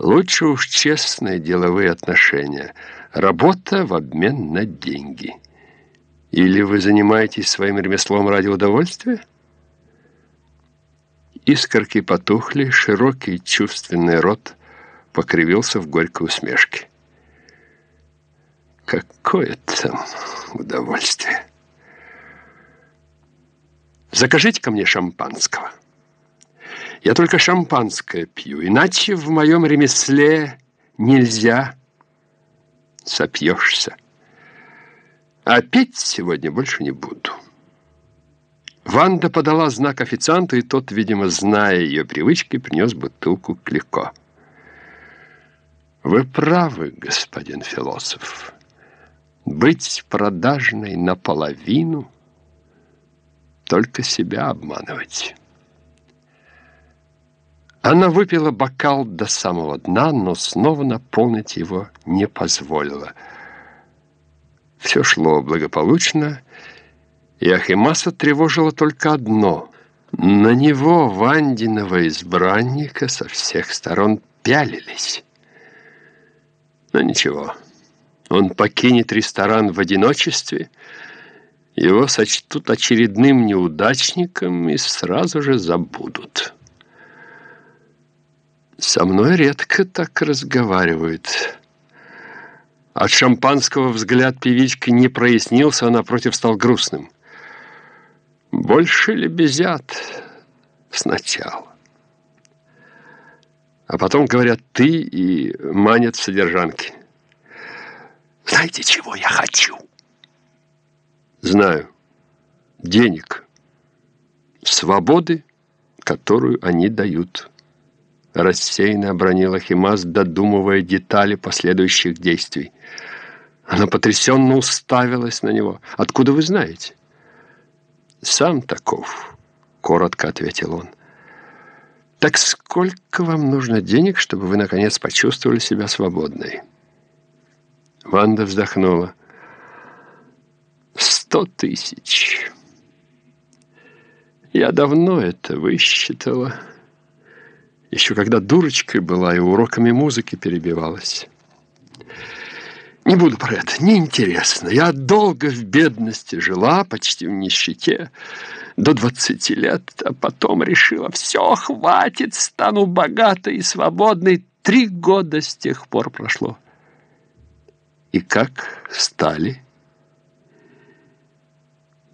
Лучше уж честные деловые отношения. Работа в обмен на деньги. Или вы занимаетесь своим ремеслом ради удовольствия? Искорки потухли, широкий чувственный рот покривился в горькой усмешке. Какое там удовольствие! Закажите ко мне шампанского. Я только шампанское пью, иначе в моем ремесле нельзя. Сопьешься. А пить сегодня больше не буду. Ванда подала знак официанту, и тот, видимо, зная ее привычки, принес бутылку клико. Вы правы, господин философ. Быть продажной наполовину — только себя обманывать. Она выпила бокал до самого дна, но снова наполнить его не позволила. Все шло благополучно, и Ахимаса тревожило только одно. На него, Вандиного избранника, со всех сторон пялились. Но ничего, он покинет ресторан в одиночестве — его сочтут очередным неудачником и сразу же забудут. Со мной редко так разговаривают. От шампанского взгляд певички не прояснился, а напротив стал грустным. Больше лебезят сначала. А потом говорят «ты» и манят в содержанке. «Знаете, чего я хочу?» Знаю. Денег. Свободы, которую они дают. Рассеянно обронила Химас, додумывая детали последующих действий. Она потрясенно уставилась на него. «Откуда вы знаете?» «Сам таков», — коротко ответил он. «Так сколько вам нужно денег, чтобы вы, наконец, почувствовали себя свободной?» Ванда вздохнула сто тысяч. Я давно это высчитала. Еще когда дурочкой была и уроками музыки перебивалась. Не буду про это, неинтересно. Я долго в бедности жила, почти в нищете, до 20 лет, а потом решила, все, хватит, стану богатой и свободной. Три года с тех пор прошло. И как стали?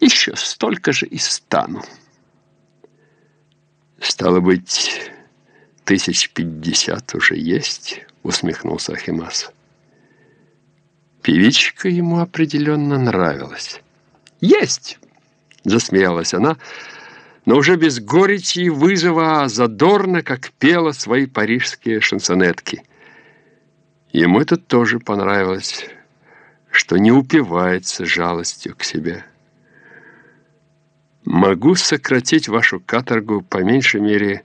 Еще столько же и стану. Стало быть, тысяч пятьдесят уже есть, усмехнулся Ахимас. Певичка ему определенно нравилась. Есть! Засмеялась она, но уже без горечи и вызова, а задорно, как пела свои парижские шансонетки. Ему это тоже понравилось, что не упивается жалостью к себе. «Могу сократить вашу каторгу по меньшей мере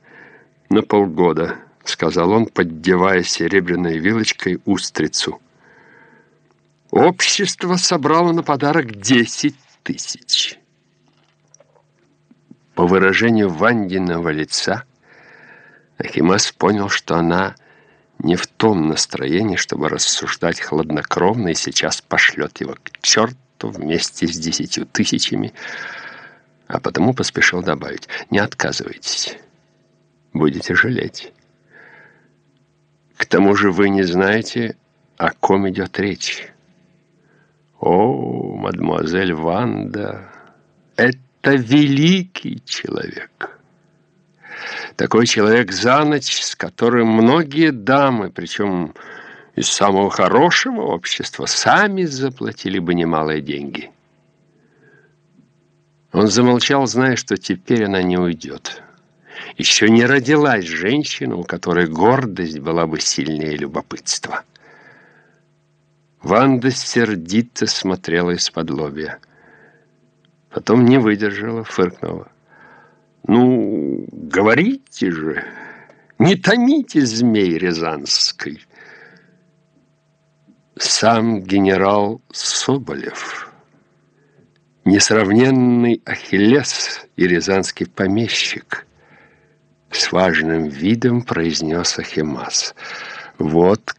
на полгода», сказал он, поддевая серебряной вилочкой устрицу. Общество собрало на подарок десять тысяч. По выражению Вандиного лица Ахимас понял, что она не в том настроении, чтобы рассуждать хладнокровно и сейчас пошлет его к черту вместе с десятью тысячами, а потому поспешил добавить, не отказывайтесь, будете жалеть. К тому же вы не знаете, о ком идет речь. О, мадемуазель Ванда, это великий человек. Такой человек за ночь, с которым многие дамы, причем из самого хорошего общества, сами заплатили бы немалые деньги. Он замолчал, зная, что теперь она не уйдет. Еще не родилась женщина, у которой гордость была бы сильнее любопытства. Ванда сердито смотрела из-под лобья. Потом не выдержала, фыркнула. «Ну, говорите же, не томите змей Рязанской!» Сам генерал Соболев несравненный Ахиллес и рязанский помещик. С важным видом произнес Ахимас. Вот